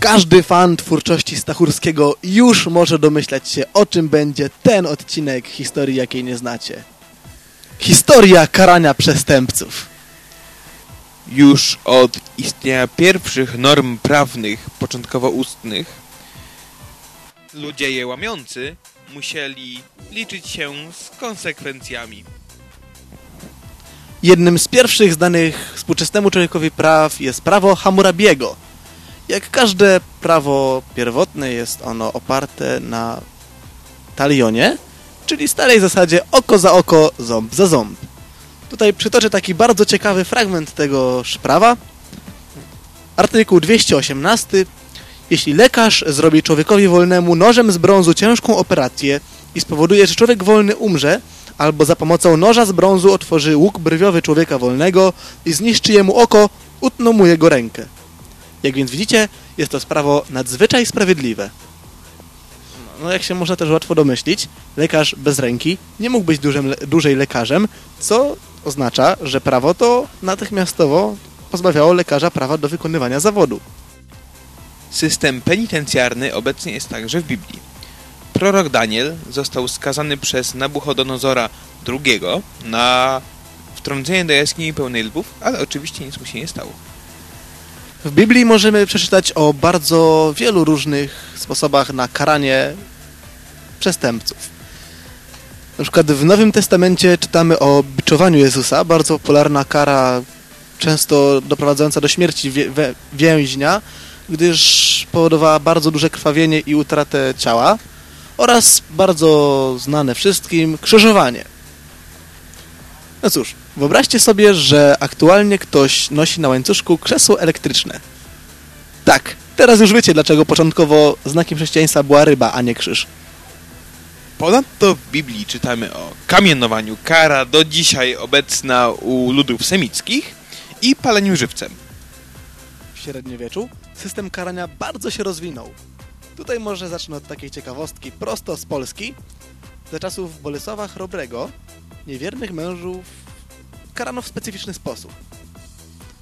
Każdy fan twórczości Stachurskiego już może domyślać się, o czym będzie ten odcinek historii, jakiej nie znacie. Historia karania przestępców. Już od istnienia pierwszych norm prawnych, początkowo ustnych, ludzie je łamiący musieli liczyć się z konsekwencjami. Jednym z pierwszych znanych współczesnemu człowiekowi praw jest prawo Hammurabiego. Jak każde prawo pierwotne jest ono oparte na talionie, czyli starej zasadzie oko za oko, ząb za ząb. Tutaj przytoczę taki bardzo ciekawy fragment tego prawa. Artykuł 218. Jeśli lekarz zrobi człowiekowi wolnemu nożem z brązu ciężką operację i spowoduje, że człowiek wolny umrze, albo za pomocą noża z brązu otworzy łuk brwiowy człowieka wolnego i zniszczy jemu oko, utną mu jego rękę. Jak więc widzicie, jest to sprawo nadzwyczaj sprawiedliwe. No, jak się można też łatwo domyślić, lekarz bez ręki nie mógł być dużym, dłużej lekarzem, co oznacza, że prawo to natychmiastowo pozbawiało lekarza prawa do wykonywania zawodu. System penitencjarny obecnie jest także w Biblii. Prorok Daniel został skazany przez Nabuchodonozora II na wtrącenie do jaskini pełnej lwów, ale oczywiście nic mu się nie stało. W Biblii możemy przeczytać o bardzo wielu różnych sposobach na karanie przestępców. Na przykład w Nowym Testamencie czytamy o biczowaniu Jezusa, bardzo popularna kara, często doprowadzająca do śmierci więźnia, gdyż powodowała bardzo duże krwawienie i utratę ciała oraz bardzo znane wszystkim krzyżowanie. No cóż, wyobraźcie sobie, że aktualnie ktoś nosi na łańcuszku krzesło elektryczne. Tak, teraz już wiecie, dlaczego początkowo znakiem chrześcijaństwa była ryba, a nie krzyż. Ponadto w Biblii czytamy o kamienowaniu, kara do dzisiaj obecna u ludów semickich i paleniu żywcem. Średniowieczu system karania bardzo się rozwinął. Tutaj może zacznę od takiej ciekawostki prosto z Polski. Za czasów Bolesława Chrobrego niewiernych mężów karano w specyficzny sposób.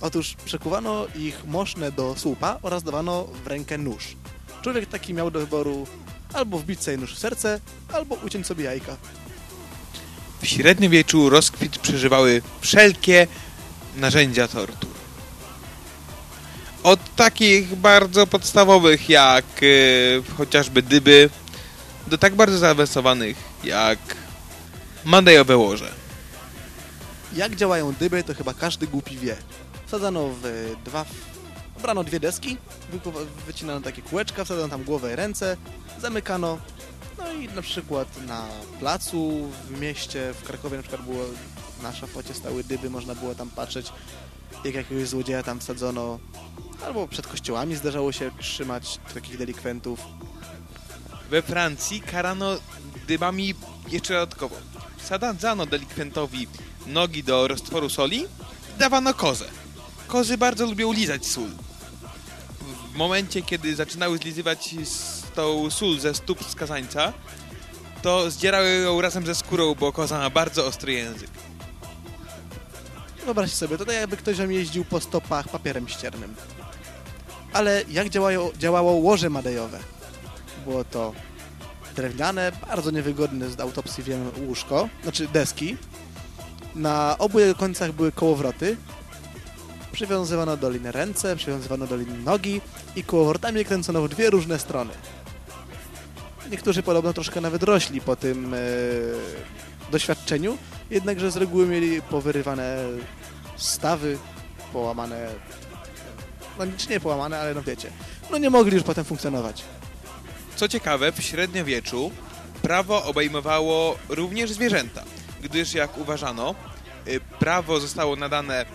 Otóż przekuwano ich moszne do słupa oraz dawano w rękę nóż. Człowiek taki miał do wyboru albo wbić sobie nóż w serce, albo uciąć sobie jajka. W średniowieczu rozkwit przeżywały wszelkie narzędzia tortur. Od takich bardzo podstawowych jak yy, chociażby dyby, do tak bardzo zaawansowanych jak Mandajowe łoże. Jak działają dyby, to chyba każdy głupi wie. Wsadzano w dwa... Brano dwie deski, wycinano takie kółeczka, wsadzano tam głowę i ręce, zamykano. No i na przykład na placu w mieście, w Krakowie na przykład było na szafocie stały dyby, można było tam patrzeć, jak jakiegoś złodzieja tam wsadzono. Albo przed kościołami zdarzało się trzymać takich delikwentów. We Francji karano dybami jeszcze dodatkowo. Wsadzano delikwentowi nogi do roztworu soli i dawano kozę. Kozy bardzo lubią lizać sól. W momencie, kiedy zaczynały zlizywać tą sól ze stóp skazańca, to zdzierały ją razem ze skórą, bo koza ma bardzo ostry język. Wyobraźcie sobie, to jakby ktoś wam jeździł po stopach papierem ściernym. Ale jak działają, działało łoże madejowe? Było to drewniane, bardzo niewygodne z autopsji wiem łóżko, znaczy deski. Na obu jego końcach były kołowroty. Przywiązywano do liny ręce, przywiązywano do liny nogi i kołowrotami kręcono w dwie różne strony. Niektórzy podobno troszkę nawet rośli po tym e, doświadczeniu, jednakże z reguły mieli powyrywane stawy, połamane, no nic nie połamane, ale no wiecie, no nie mogli już potem funkcjonować. Co ciekawe, w średniowieczu prawo obejmowało również zwierzęta, gdyż jak uważano, y, prawo zostało nadane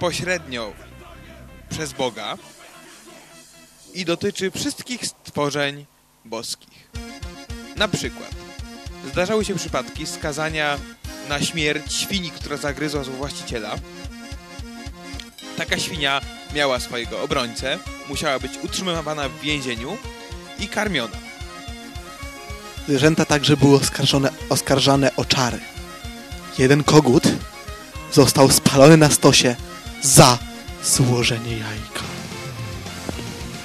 pośrednio przez Boga i dotyczy wszystkich stworzeń boskich. Na przykład zdarzały się przypadki skazania na śmierć świni, która zagryzła właściciela. Taka świnia miała swojego obrońcę, musiała być utrzymywana w więzieniu i karmiona. Zwierzęta także były oskarżone, oskarżane o czary. Jeden kogut został spalony na stosie za złożenie jajka.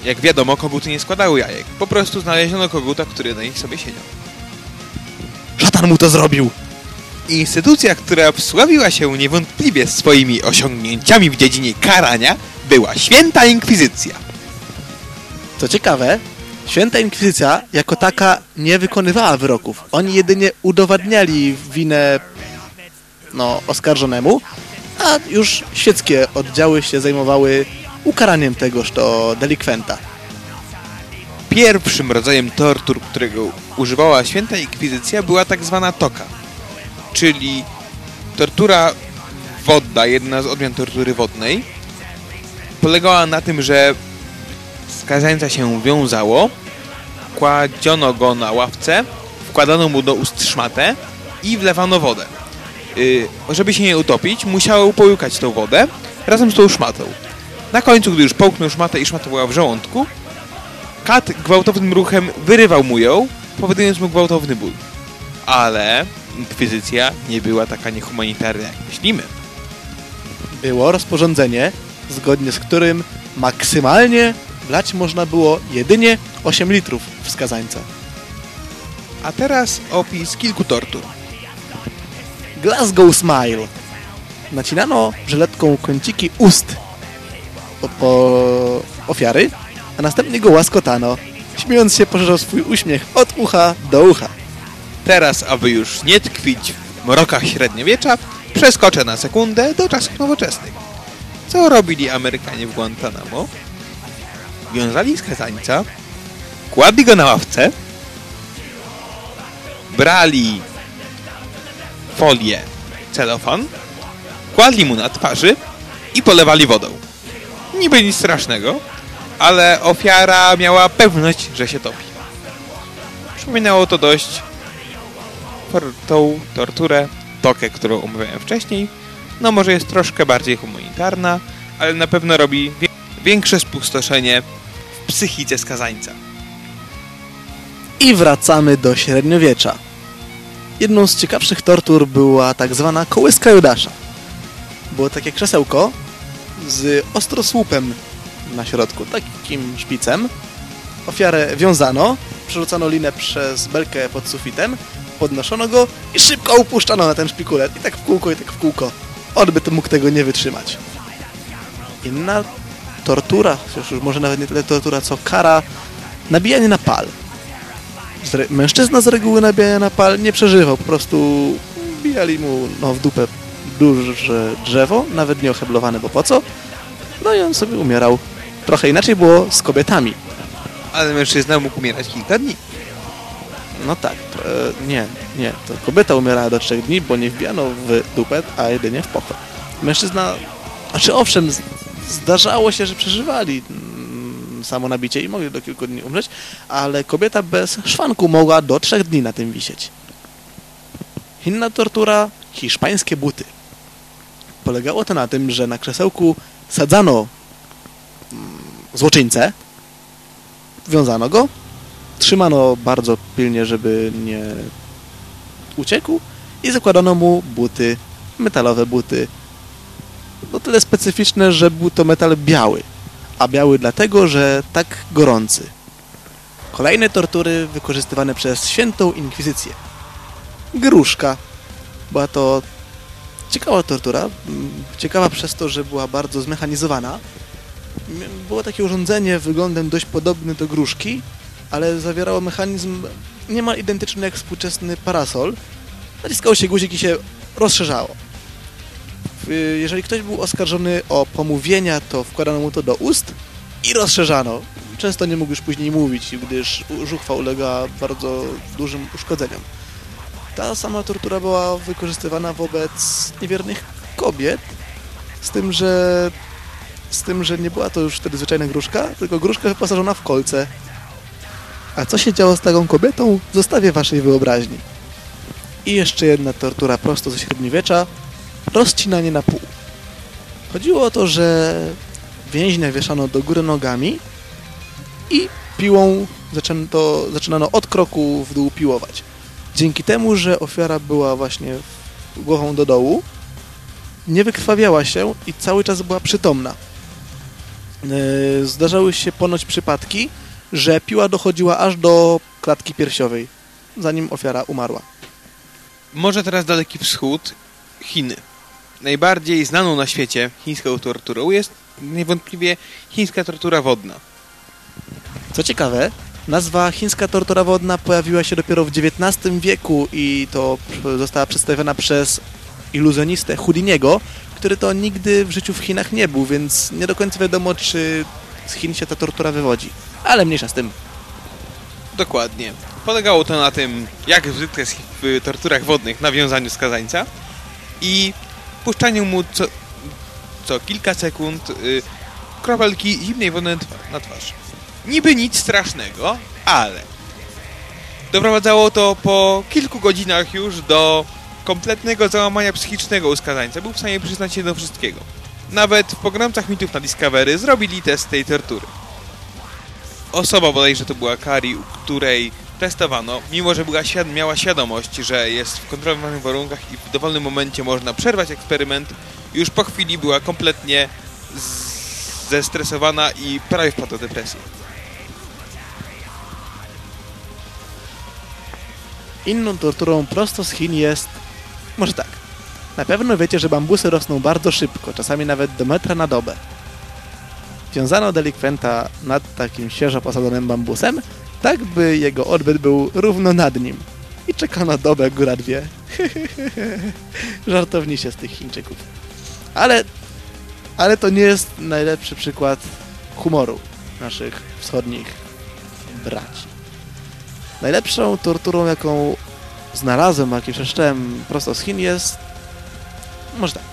Jak wiadomo, koguty nie składały jajek. Po prostu znaleziono koguta, który na nich sobie siedział. Szatan mu to zrobił! Instytucja, która wsławiła się niewątpliwie swoimi osiągnięciami w dziedzinie karania, była Święta Inkwizycja. Co ciekawe, Święta Inkwizycja jako taka nie wykonywała wyroków. Oni jedynie udowadniali winę no, oskarżonemu, a już świeckie oddziały się zajmowały ukaraniem tegoż to delikwenta. Pierwszym rodzajem tortur, którego używała Święta Inkwizycja, była tak zwana toka, czyli tortura wodna, jedna z odmian tortury wodnej. Polegała na tym, że skazańca się wiązało, kładziono go na ławce, wkładano mu do ust szmatę i wlewano wodę. Yy, żeby się nie utopić, musiał połykać tą wodę razem z tą szmatą. Na końcu, gdy już połknął szmatę i szmata była w żołądku, kat gwałtownym ruchem wyrywał mu ją, powodując mu gwałtowny ból. Ale inkwizycja nie była taka niehumanitarna, jak myślimy. Było rozporządzenie, zgodnie z którym maksymalnie wlać można było jedynie 8 litrów w skazańca. A teraz opis kilku tortur. Glasgow Smile. Nacinano żyletką kąciki ust po ofiary, a następnie go łaskotano. Śmiejąc się poszerzał swój uśmiech od ucha do ucha. Teraz, aby już nie tkwić w mrokach średniowiecza, przeskoczę na sekundę do czasów nowoczesnych. Co robili Amerykanie w Guantanamo? Wiązali skazańca, kładli go na ławce, brali folię, celofan, kładli mu na twarzy i polewali wodą. Niby nic strasznego, ale ofiara miała pewność, że się topi. Przypominało to dość tą torturę, tokę, którą omawiałem wcześniej. No może jest troszkę bardziej humanitarna, ale na pewno robi większe spustoszenie w psychice skazańca. I wracamy do średniowiecza. Jedną z ciekawszych tortur była tak zwana kołyska Judasza. Było takie krzesełko z ostrosłupem na środku, takim szpicem. Ofiarę wiązano, przerzucano linę przez belkę pod sufitem, podnoszono go i szybko upuszczano na ten szpikulet. I tak w kółko, i tak w kółko. On by to mógł tego nie wytrzymać. Inna tortura, już może nawet nie tyle tortura, co kara, nabijanie na pal. Mężczyzna z reguły nabijania na pal nie przeżywał, po prostu bijali mu no, w dupę duże drzewo, nawet nie oheblowane, bo po co? No i on sobie umierał. Trochę inaczej było z kobietami. Ale mężczyzna mógł umierać kilka dni. No tak, e, nie, nie. To kobieta umierała do trzech dni, bo nie wbijano w dupę, a jedynie w pochód. Mężczyzna, znaczy owszem, zdarzało się, że przeżywali mm, samo nabicie i mogli do kilku dni umrzeć, ale kobieta bez szwanku mogła do trzech dni na tym wisieć. Inna tortura, hiszpańskie buty. Polegało to na tym, że na krzesełku sadzano mm, złoczyńcę, wiązano go, trzymano bardzo pilnie, żeby nie uciekł i zakładano mu buty, metalowe buty. No tyle specyficzne, że był to metal biały, a biały dlatego, że tak gorący. Kolejne tortury wykorzystywane przez świętą inkwizycję. Gruszka. Była to ciekawa tortura, ciekawa przez to, że była bardzo zmechanizowana. Było takie urządzenie wyglądem dość podobny do gruszki, ale zawierało mechanizm niemal identyczny jak współczesny parasol. Naciskało się guzik i się rozszerzało. Jeżeli ktoś był oskarżony o pomówienia, to wkładano mu to do ust i rozszerzano. Często nie mógł już później mówić, gdyż żuchwa ulegała bardzo dużym uszkodzeniom. Ta sama tortura była wykorzystywana wobec niewiernych kobiet, z tym, że z tym, że nie była to już wtedy zwyczajna gruszka, tylko gruszka wyposażona w kolce. A co się działo z taką kobietą, zostawię waszej wyobraźni. I jeszcze jedna tortura prosto ze średniowiecza, rozcinanie na pół. Chodziło o to, że więźnia wieszano do góry nogami i piłą zaczęto, zaczynano od kroku w dół piłować. Dzięki temu, że ofiara była właśnie głową do dołu, nie wykrwawiała się i cały czas była przytomna. Yy, Zdarzały się ponoć przypadki, że piła dochodziła aż do klatki piersiowej, zanim ofiara umarła. Może teraz Daleki Wschód, Chiny. Najbardziej znaną na świecie chińską torturą jest niewątpliwie chińska tortura wodna. Co ciekawe, nazwa chińska tortura wodna pojawiła się dopiero w XIX wieku i to została przedstawiona przez iluzjonistę Houdiniego, który to nigdy w życiu w Chinach nie był, więc nie do końca wiadomo, czy z Chin się ta tortura wywodzi. Ale mniejsza z tym. Dokładnie. Polegało to na tym, jak zwykle w torturach wodnych, nawiązaniu skazańca i puszczaniu mu co, co kilka sekund y, kropelki zimnej wody na twarz. Niby nic strasznego, ale doprowadzało to po kilku godzinach już do kompletnego załamania psychicznego u skazańca. Był w stanie przyznać się do wszystkiego. Nawet w pogromcach mitów na Discovery zrobili test tej tortury. Osoba bodajże to była Kari, u której testowano, mimo że była świad- miała świadomość, że jest w kontrolowanych warunkach i w dowolnym momencie można przerwać eksperyment, już po chwili była kompletnie zestresowana i prawie wpadła w depresję. Inną torturą prosto z Chin jest... Może tak. Na pewno wiecie, że bambusy rosną bardzo szybko, czasami nawet do metra na dobę. Wiązano delikwenta nad takim świeżo posadzonym bambusem, tak by jego odbyt był równo nad nim. I czekano dobę, góra dwie. Żartowni się z tych Chińczyków. Ale, ale to nie jest najlepszy przykład humoru naszych wschodnich braci. Najlepszą torturą, jaką znalazłem, jakiej przeczytałem prosto z Chin jest... Może tak.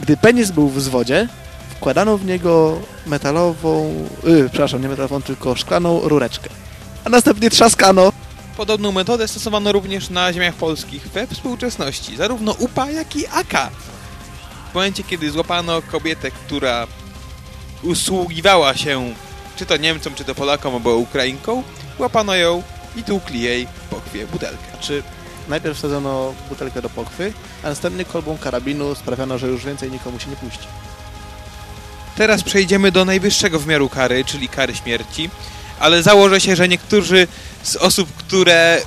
Gdy penis był w zwodzie, wkładano w niego metalową... Yy, przepraszam, nie metalową, tylko szklaną rureczkę. A następnie trzaskano. Podobną metodę stosowano również na ziemiach polskich we współczesności, zarówno UPA, jak i AK. W momencie, kiedy złapano kobietę, która usługiwała się czy to Niemcom, czy to Polakom, albo Ukrainką, łapano ją i tłukli jej pokwie butelkę. Znaczy, najpierw wsadzono butelkę do pochwy, a następnie kolbą karabinu sprawiano, że już więcej nikomu się nie puści. Teraz przejdziemy do najwyższego wymiaru kary, czyli kary śmierci, ale założę się, że niektórzy z osób, które,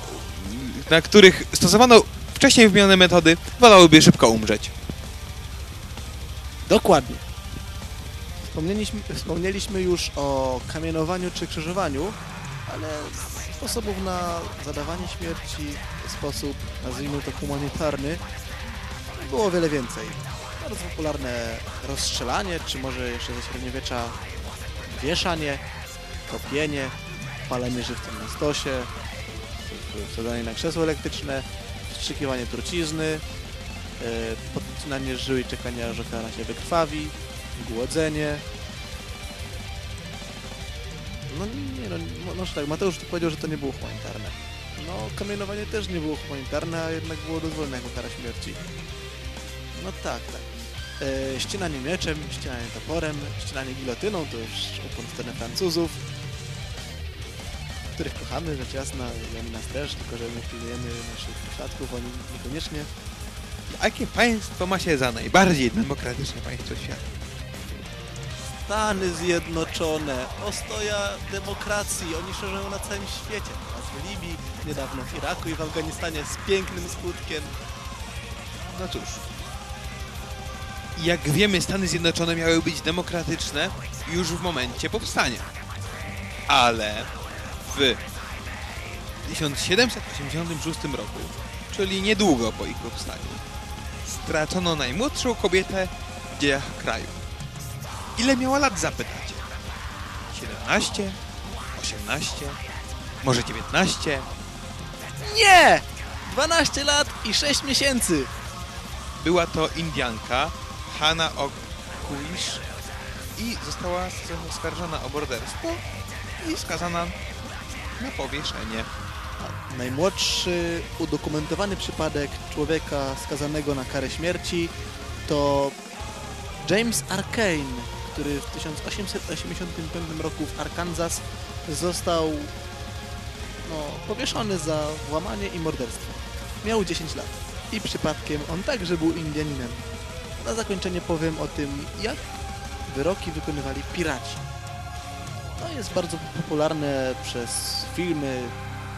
na których stosowano wcześniej wymienione metody, wolałyby szybko umrzeć. Dokładnie. Wspomnieliśmy, wspomnieliśmy już o kamienowaniu czy krzyżowaniu, ale sposobów na zadawanie śmierci w sposób, nazwijmy to humanitarny, było wiele więcej. Bardzo popularne rozstrzelanie, czy może jeszcze ze średniowiecza wieszanie, topienie, palenie żywcem na stosie, wsadzanie na krzesło elektryczne, wstrzykiwanie trucizny, e, podcinanie żył i czekanie aż ofiara się wykrwawi, głodzenie. No nie no, mo- może tak, Mateusz tu powiedział, że to nie było humanitarne. No, kamienowanie też nie było humanitarne, a jednak było dozwolone jako kara śmierci. No tak, tak. E, ścinanie mieczem, ścinanie toporem, ścinanie gilotyną to już sceny Francuzów, których kochamy, rzecz jasna, i oni nas też, tylko że my pilnujemy naszych świadków, oni niekoniecznie. Jakie państwo ma się za najbardziej demokratyczne państwo świata? Stany Zjednoczone, ostoja demokracji, oni szerzą na całym świecie. Teraz w Libii, niedawno w Iraku i w Afganistanie z pięknym skutkiem. No cóż. Jak wiemy, Stany Zjednoczone miały być demokratyczne już w momencie powstania. Ale w 1786 roku, czyli niedługo po ich powstaniu, stracono najmłodszą kobietę w dziejach kraju. Ile miała lat, zapytacie? 17? 18? Może 19? Nie! 12 lat i 6 miesięcy! Była to Indianka Hanna Okuisz i została oskarżona o morderstwo i skazana na powieszenie. A Najmłodszy udokumentowany przypadek człowieka skazanego na karę śmierci to James Arkane, który w 1885 roku w Arkansas został no, powieszony za włamanie i morderstwo. Miał 10 lat i przypadkiem on także był Indianinem. Na zakończenie powiem o tym, jak wyroki wykonywali piraci. To jest bardzo popularne przez filmy,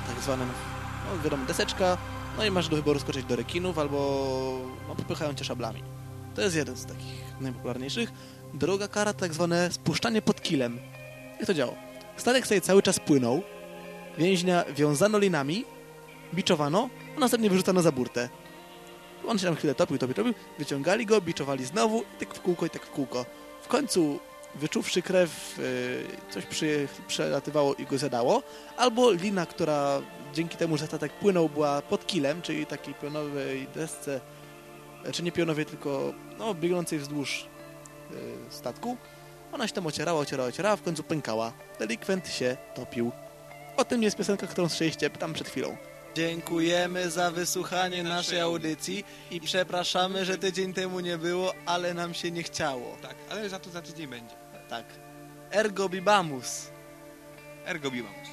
tak zwane, no wiadomo, deseczka, no i masz do wyboru skoczyć do rekinów albo no, popychają cię szablami. To jest jeden z takich najpopularniejszych. Druga kara, tak zwane spuszczanie pod kilem. Jak to działo? Statek sobie cały czas płynął, więźnia wiązano linami, biczowano, a następnie wyrzucano za burtę. On się tam chwilę topił, topił, topił, wyciągali go, biczowali znowu, i tak w kółko, i tak w kółko. W końcu, wyczuwszy krew, yy, coś przy, przelatywało i go zjadało, albo lina, która dzięki temu, że statek płynął, była pod kilem, czyli takiej pionowej desce, czy nie pionowej, tylko no, biegnącej wzdłuż statku, ona się tam ocierała, ocierała, ocierała, w końcu pękała. Delikwent się topił. O tym jest piosenka, którą słyszeliście tam przed chwilą. Dziękujemy za wysłuchanie naszej audycji i przepraszamy, że tydzień temu nie było, ale nam się nie chciało. Tak, ale za to za tydzień będzie. Tak. Ergo bibamus. Ergo bibamus.